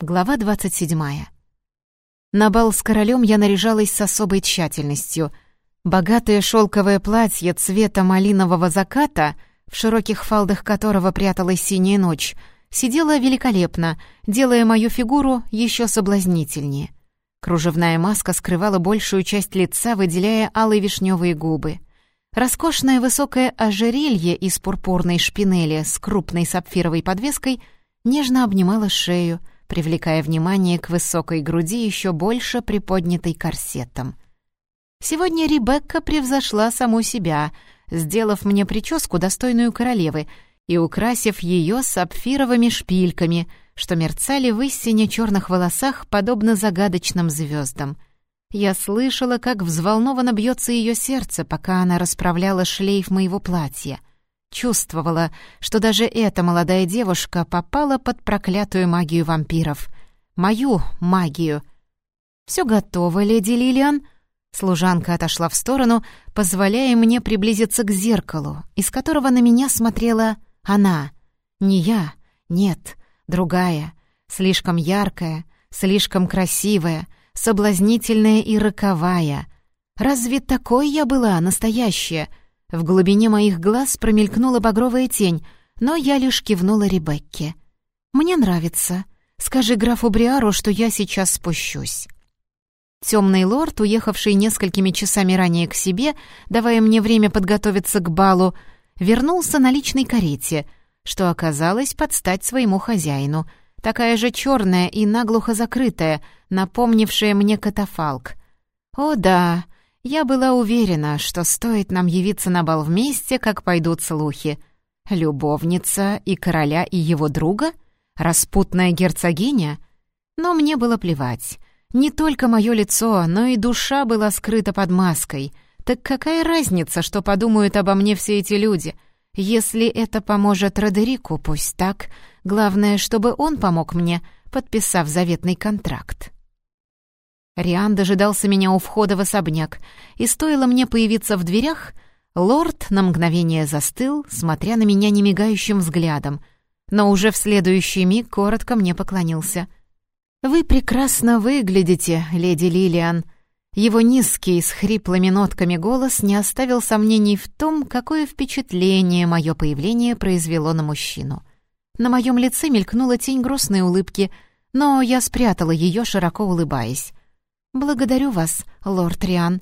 Глава 27. На бал с королем я наряжалась с особой тщательностью. Богатое шелковое платье цвета малинового заката, в широких фалдах которого пряталась синяя ночь, сидело великолепно, делая мою фигуру еще соблазнительнее. Кружевная маска скрывала большую часть лица, выделяя алые вишневые губы. Роскошное высокое ожерелье из пурпурной шпинели с крупной сапфировой подвеской нежно обнимало шею — привлекая внимание к высокой груди еще больше приподнятой корсетом. Сегодня Ребекка превзошла саму себя, сделав мне прическу, достойную королевы, и украсив ее сапфировыми шпильками, что мерцали в истине черных волосах, подобно загадочным звездам. Я слышала, как взволнованно бьется ее сердце, пока она расправляла шлейф моего платья — Чувствовала, что даже эта молодая девушка попала под проклятую магию вампиров. Мою магию. «Все готово, леди Лилиан?» Служанка отошла в сторону, позволяя мне приблизиться к зеркалу, из которого на меня смотрела она. Не я, нет, другая, слишком яркая, слишком красивая, соблазнительная и роковая. Разве такой я была, настоящая — в глубине моих глаз промелькнула багровая тень, но я лишь кивнула Ребекке. «Мне нравится. Скажи графу Бриару, что я сейчас спущусь». Темный лорд, уехавший несколькими часами ранее к себе, давая мне время подготовиться к балу, вернулся на личной карете, что оказалось под стать своему хозяину, такая же черная и наглухо закрытая, напомнившая мне катафалк. О да, я была уверена, что стоит нам явиться на бал вместе, как пойдут слухи. Любовница и короля и его друга? Распутная герцогиня? Но мне было плевать. Не только мое лицо, но и душа была скрыта под маской. Так какая разница, что подумают обо мне все эти люди? Если это поможет Родерику, пусть так. Главное, чтобы он помог мне, подписав заветный контракт. Риан дожидался меня у входа в особняк, и стоило мне появиться в дверях, лорд на мгновение застыл, смотря на меня немигающим взглядом, но уже в следующий миг коротко мне поклонился. «Вы прекрасно выглядите, леди Лилиан». Его низкий, с хриплыми нотками голос не оставил сомнений в том, какое впечатление мое появление произвело на мужчину. На моем лице мелькнула тень грустной улыбки, но я спрятала ее, широко улыбаясь. «Благодарю вас, лорд Риан».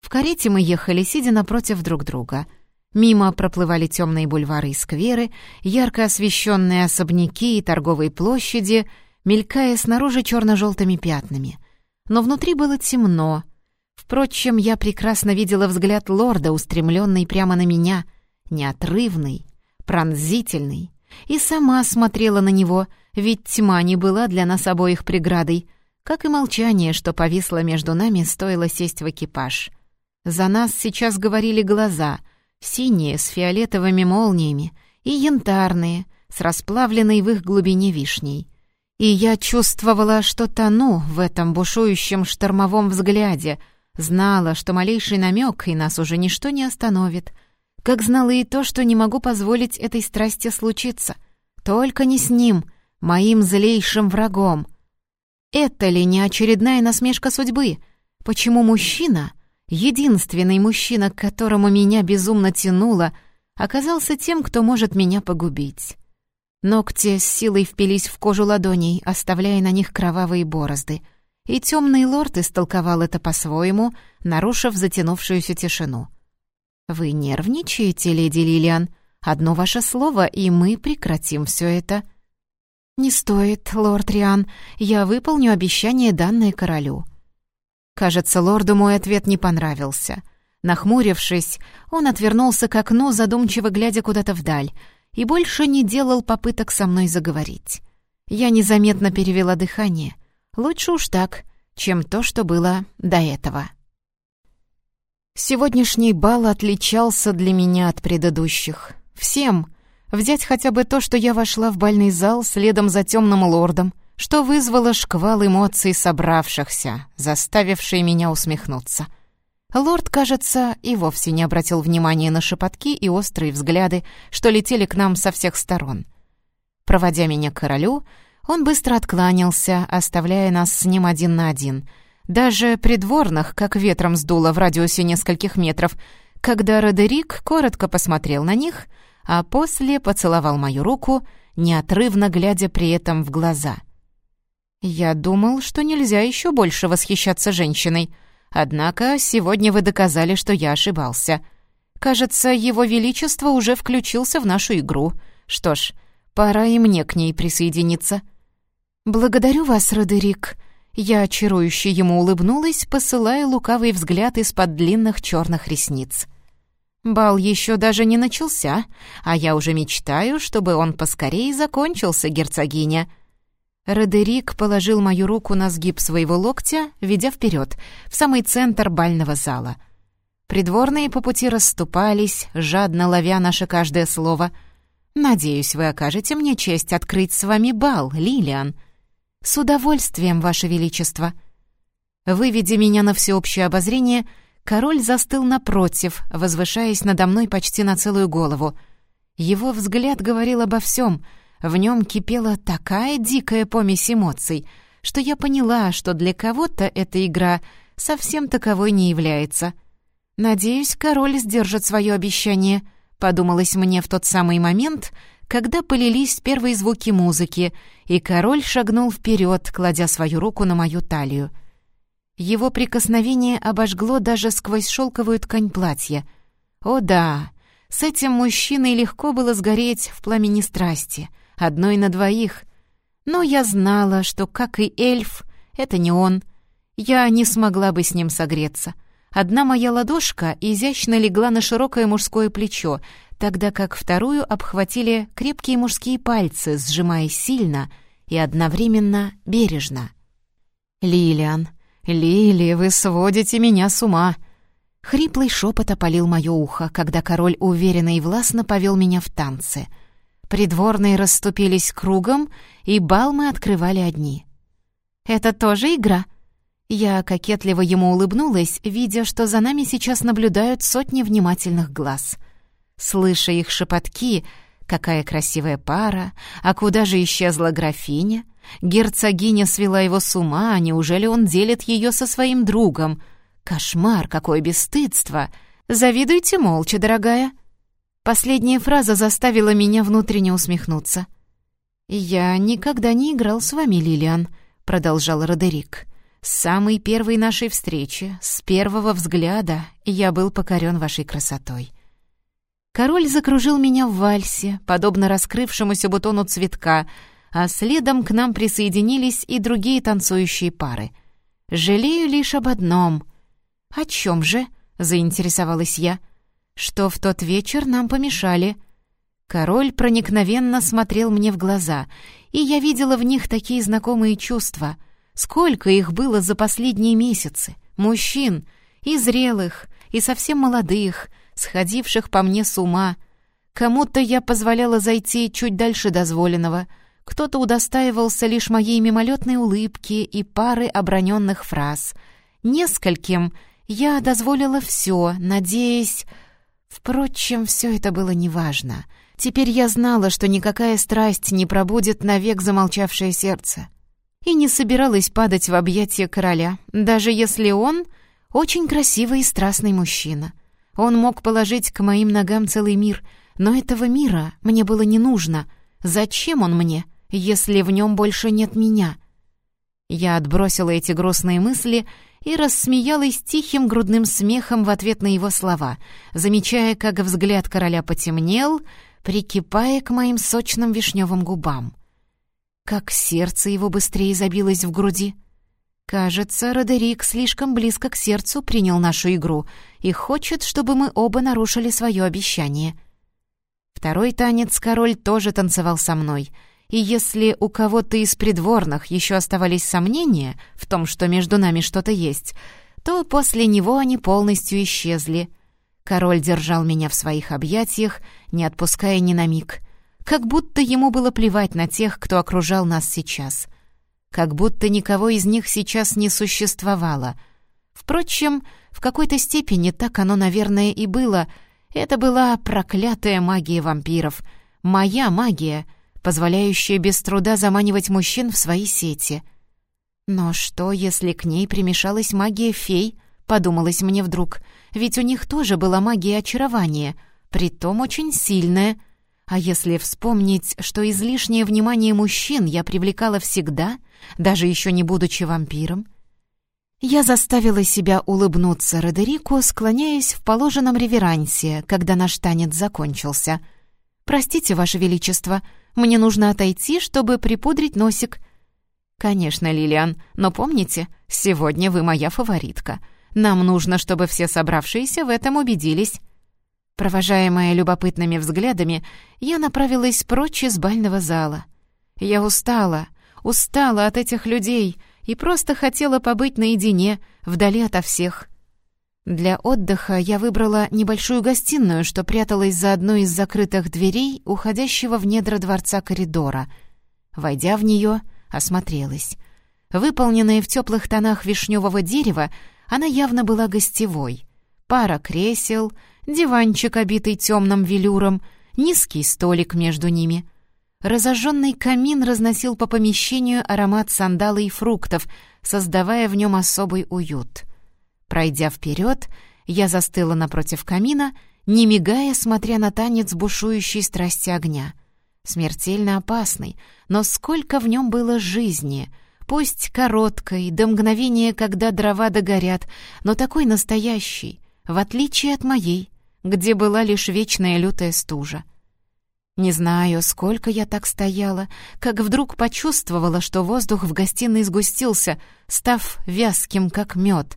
В карете мы ехали, сидя напротив друг друга. Мимо проплывали темные бульвары и скверы, ярко освещенные особняки и торговые площади, мелькая снаружи черно-желтыми пятнами. Но внутри было темно. Впрочем, я прекрасно видела взгляд лорда, устремленный прямо на меня, неотрывный, пронзительный, и сама смотрела на него, ведь тьма не была для нас обоих преградой — как и молчание, что повисло между нами, стоило сесть в экипаж. За нас сейчас говорили глаза, синие, с фиолетовыми молниями, и янтарные, с расплавленной в их глубине вишней. И я чувствовала, что тону в этом бушующем штормовом взгляде, знала, что малейший намек, и нас уже ничто не остановит, как знала и то, что не могу позволить этой страсти случиться. Только не с ним, моим злейшим врагом — это ли не очередная насмешка судьбы? Почему мужчина, единственный мужчина, к которому меня безумно тянуло, оказался тем, кто может меня погубить? Ногти с силой впились в кожу ладоней, оставляя на них кровавые борозды. И темный лорд истолковал это по-своему, нарушив затянувшуюся тишину. «Вы нервничаете, леди Лилиан? Одно ваше слово, и мы прекратим все это». «Не стоит, лорд Риан. Я выполню обещание, данное королю». Кажется, лорду мой ответ не понравился. Нахмурившись, он отвернулся к окну, задумчиво глядя куда-то вдаль, и больше не делал попыток со мной заговорить. Я незаметно перевела дыхание. Лучше уж так, чем то, что было до этого. Сегодняшний бал отличался для меня от предыдущих. Всем — Взять хотя бы то, что я вошла в бальный зал следом за темным лордом, что вызвало шквал эмоций собравшихся, заставивший меня усмехнуться. Лорд, кажется, и вовсе не обратил внимания на шепотки и острые взгляды, что летели к нам со всех сторон. Проводя меня к королю, Он быстро откланялся, оставляя нас с ним один на один. Даже придворных, как ветром сдуло в радиусе нескольких метров, когда Родерик коротко посмотрел на них, а после поцеловал мою руку, неотрывно глядя при этом в глаза. «Я думал, что нельзя еще больше восхищаться женщиной», Однако сегодня вы доказали, что я ошибался. Кажется, его величество уже включился в нашу игру. Что ж, пора и мне к ней присоединиться. Благодарю вас, Родерик. Я очарующе ему улыбнулась, посылая лукавый взгляд из-под длинных черных ресниц. Бал еще даже не начался, а я уже мечтаю, чтобы он поскорее закончился, герцогиня. Родерик положил мою руку на сгиб своего локтя, ведя вперед, в самый центр бального зала. Придворные по пути расступались, жадно ловя наше каждое слово. «Надеюсь, вы окажете мне честь открыть с вами бал, Лилиан». «С удовольствием, Ваше Величество». Выведя меня на всеобщее обозрение, король застыл напротив, возвышаясь надо мной почти на целую голову. Его взгляд говорил обо всем — в нем кипела такая дикая помесь эмоций, что я поняла, что для кого-то эта игра совсем таковой не является. «Надеюсь, король сдержит свое обещание», — подумалось мне в тот самый момент, когда полились первые звуки музыки, и король шагнул вперед, кладя свою руку на мою талию. Его прикосновение обожгло даже сквозь шелковую ткань платья. О да, с этим мужчиной легко было сгореть в пламени страсти — одной на двоих. Но я знала, что, как и эльф, это не он. Я не смогла бы с ним согреться. Одна моя ладошка изящно легла на широкое мужское плечо, тогда как вторую обхватили крепкие мужские пальцы, сжимая сильно и одновременно бережно. «Лилиан, Лили, вы сводите меня с ума!» Хриплый шепот опалил мое ухо, когда король уверенно и властно повел меня в танцы — Придворные расступились кругом, и бал мы открывали одни. «Это тоже игра?» Я кокетливо ему улыбнулась, видя, что за нами сейчас наблюдают сотни внимательных глаз. Слыша их шепотки, какая красивая пара, а куда же исчезла графиня? Герцогиня свела его с ума, неужели он делит ее со своим другом? Кошмар, какое бесстыдство! Завидуйте молча, дорогая!» Последняя фраза заставила меня внутренне усмехнуться. «Я никогда не играл с вами, Лилиан», — продолжал Родерик. «С самой первой нашей встречи, с первого взгляда, я был покорен вашей красотой». Король закружил меня в вальсе, подобно раскрывшемуся бутону цветка, а следом к нам присоединились и другие танцующие пары. «Жалею лишь об одном». «О чем же?» — заинтересовалась я что в тот вечер нам помешали. Король проникновенно смотрел мне в глаза, и я видела в них такие знакомые чувства. Сколько их было за последние месяцы. Мужчин, и зрелых, и совсем молодых, сходивших по мне с ума. Кому-то я позволяла зайти чуть дальше дозволенного, кто-то удостаивался лишь моей мимолетной улыбки и пары оброненных фраз. Нескольким я дозволила все, надеясь... Впрочем, все это было неважно. Теперь я знала, что никакая страсть не пробудет навек замолчавшее сердце. И не собиралась падать в объятия короля, даже если он очень красивый и страстный мужчина. Он мог положить к моим ногам целый мир, но этого мира мне было не нужно. Зачем он мне, если в нем больше нет меня? Я отбросила эти грустные мысли и рассмеялась тихим грудным смехом в ответ на его слова, замечая, как взгляд короля потемнел, прикипая к моим сочным вишневым губам. Как сердце его быстрее забилось в груди. Кажется, Родерик слишком близко к сердцу принял нашу игру и хочет, чтобы мы оба нарушили свое обещание. Второй танец король тоже танцевал со мной — и если у кого-то из придворных еще оставались сомнения в том, что между нами что-то есть, то после него они полностью исчезли. Король держал меня в своих объятиях, не отпуская ни на миг. Как будто ему было плевать на тех, кто окружал нас сейчас. Как будто никого из них сейчас не существовало. Впрочем, в какой-то степени так оно, наверное, и было. Это была проклятая магия вампиров. Моя магия — позволяющее без труда заманивать мужчин в свои сети. Но что, если к ней примешалась магия фей, подумалось мне вдруг, ведь у них тоже была магия очарования, притом очень сильная. А если вспомнить, что излишнее внимание мужчин я привлекала всегда, даже еще не будучи вампиром, я заставила себя улыбнуться Родерику, склоняясь в положенном реверансе, когда наш танец закончился. «Простите, Ваше Величество, мне нужно отойти, чтобы припудрить носик». «Конечно, Лилиан, но помните, сегодня вы моя фаворитка. Нам нужно, чтобы все собравшиеся в этом убедились». Провожаемая любопытными взглядами, я направилась прочь из бального зала. Я устала, устала от этих людей — и просто хотела побыть наедине, вдали ото всех. Для отдыха я выбрала небольшую гостиную, что пряталась за одной из закрытых дверей, уходящего в недра дворца коридора. Войдя в нее, осмотрелась. Выполненная в теплых тонах вишневого дерева, она явно была гостевой. Пара кресел, диванчик, обитый темным велюром, низкий столик между ними — Разожженный камин разносил по помещению аромат сандала и фруктов, создавая в нем особый уют. Пройдя вперед, я застыла напротив камина, не мигая, смотря на танец бушующей страсти огня. Смертельно опасный, но сколько в нем было жизни, пусть короткой, до мгновения, когда дрова догорят, но такой настоящий, в отличие от моей, где была лишь вечная лютая стужа. Не знаю, сколько я так стояла, как вдруг почувствовала, что воздух в гостиной сгустился, став вязким, как мед.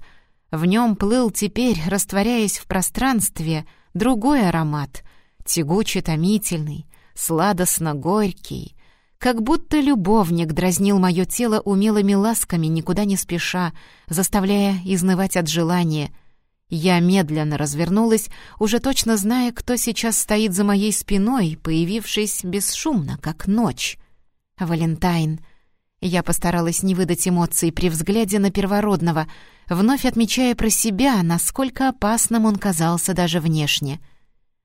В нем плыл теперь, растворяясь в пространстве, другой аромат, тягуче-томительный, сладостно-горький, как будто любовник дразнил мое тело умелыми ласками, никуда не спеша, заставляя изнывать от желания — я медленно развернулась, уже точно зная, кто сейчас стоит за моей спиной, появившись бесшумно, как ночь. Валентайн. Я постаралась не выдать эмоций при взгляде на первородного, вновь отмечая про себя, насколько опасным он казался даже внешне.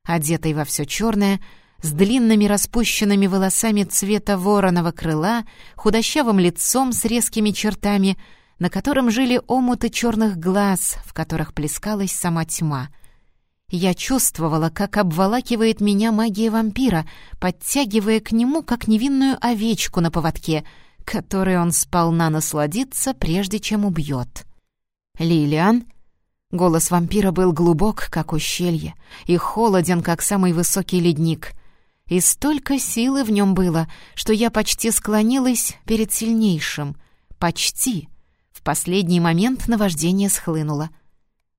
Одетый во все черное, с длинными распущенными волосами цвета вороного крыла, худощавым лицом с резкими чертами — на котором жили омуты черных глаз, в которых плескалась сама тьма. Я чувствовала, как обволакивает меня магия вампира, подтягивая к нему, как невинную овечку на поводке, которой он сполна насладится, прежде чем убьет. «Лилиан?» Голос вампира был глубок, как ущелье, и холоден, как самый высокий ледник. И столько силы в нем было, что я почти склонилась перед сильнейшим. Почти. В последний момент наваждение схлынуло.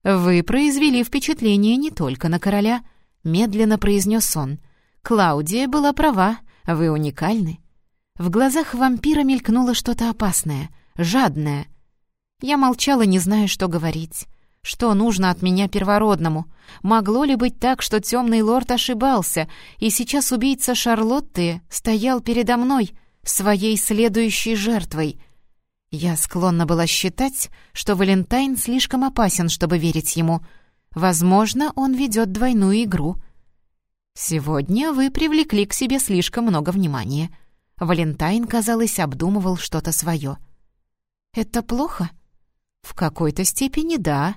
«Вы произвели впечатление не только на короля», — медленно произнес он. «Клаудия была права, вы уникальны». В глазах вампира мелькнуло что-то опасное, жадное. Я молчала, не зная, что говорить. Что нужно от меня первородному? Могло ли быть так, что темный лорд ошибался, и сейчас убийца Шарлотты стоял передо мной, своей следующей жертвой? Я склонна была считать, что Валентайн слишком опасен, чтобы верить ему. Возможно, он ведет двойную игру. Сегодня вы привлекли к себе слишком много внимания. Валентайн, казалось, обдумывал что-то свое. «Это плохо?» «В какой-то степени да».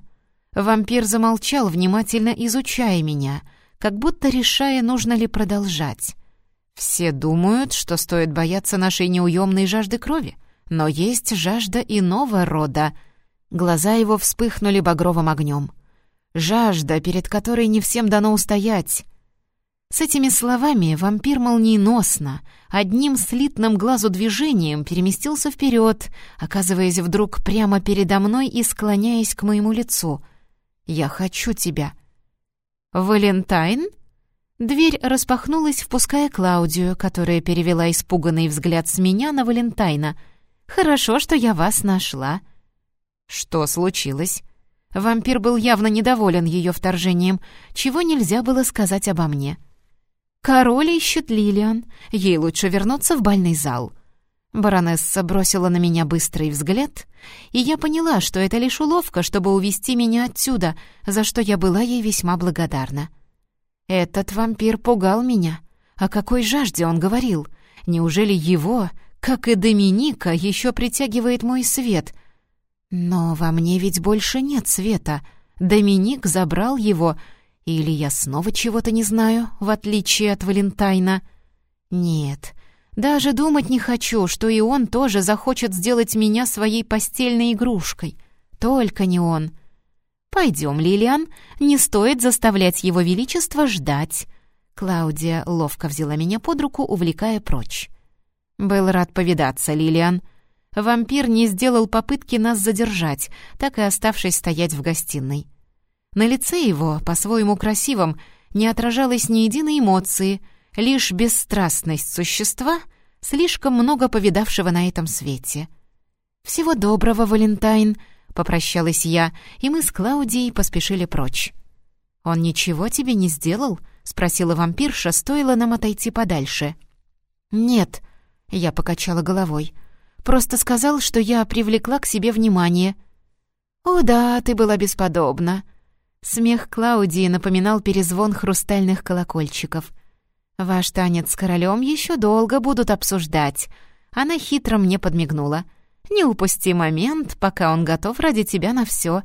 Вампир замолчал, внимательно изучая меня, как будто решая, нужно ли продолжать. «Все думают, что стоит бояться нашей неуемной жажды крови. Но есть жажда иного рода. Глаза его вспыхнули багровым огнем. Жажда, перед которой не всем дано устоять. С этими словами вампир молниеносно, одним слитным глазу движением переместился вперед, оказываясь вдруг прямо передо мной и склоняясь к моему лицу. «Я хочу тебя». «Валентайн?» Дверь распахнулась, впуская Клаудию, которая перевела испуганный взгляд с меня на Валентайна — Хорошо, что я вас нашла». «Что случилось?» Вампир был явно недоволен ее вторжением, чего нельзя было сказать обо мне. «Король ищет Лилиан. Ей лучше вернуться в бальный зал». Баронесса бросила на меня быстрый взгляд, и я поняла, что это лишь уловка, чтобы увести меня отсюда, за что я была ей весьма благодарна. Этот вампир пугал меня. О какой жажде он говорил? Неужели его, как и Доминика, еще притягивает мой свет? Но во мне ведь больше нет света. Доминик забрал его, или я снова чего-то не знаю, в отличие от Валентайна? Нет, даже думать не хочу, что и он тоже захочет сделать меня своей постельной игрушкой. Только не он. «Пойдем, Лилиан, не стоит заставлять его величество ждать». Клаудия ловко взяла меня под руку, увлекая прочь. «Был рад повидаться, Лилиан». Вампир не сделал попытки нас задержать, так и оставшись стоять в гостиной. На лице его, по-своему красивом, не отражалось ни единой эмоции, лишь бесстрастность существа, слишком много повидавшего на этом свете. «Всего доброго, Валентайн!» — попрощалась я, и мы с Клаудией поспешили прочь. «Он ничего тебе не сделал?» — спросила вампирша, стоило нам отойти подальше. «Нет», — я покачала головой, — «просто сказал, что я привлекла к себе внимание». «О да, ты была бесподобна». Смех Клаудии напоминал перезвон хрустальных колокольчиков. «Ваш танец с королем еще долго будут обсуждать». Она хитро мне подмигнула — не упусти момент, пока он готов ради тебя на все.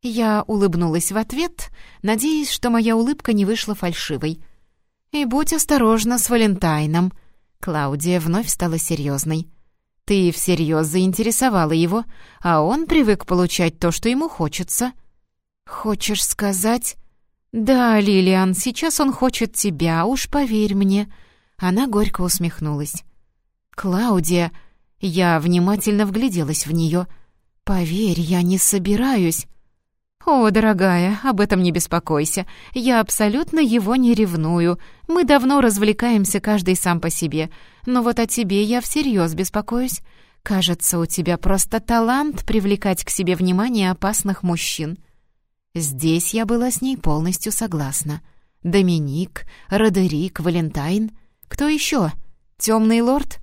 Я улыбнулась в ответ, надеясь, что моя улыбка не вышла фальшивой. «И будь осторожна с Валентайном». Клаудия вновь стала серьезной. «Ты всерьез заинтересовала его, а он привык получать то, что ему хочется». «Хочешь сказать?» «Да, Лилиан, сейчас он хочет тебя, уж поверь мне». Она горько усмехнулась. «Клаудия, я внимательно вгляделась в нее. «Поверь, я не собираюсь». «О, дорогая, об этом не беспокойся. Я абсолютно его не ревную. Мы давно развлекаемся каждый сам по себе. Но вот о тебе я всерьез беспокоюсь. Кажется, у тебя просто талант привлекать к себе внимание опасных мужчин». Здесь я была с ней полностью согласна. Доминик, Родерик, Валентайн. Кто еще? Темный лорд?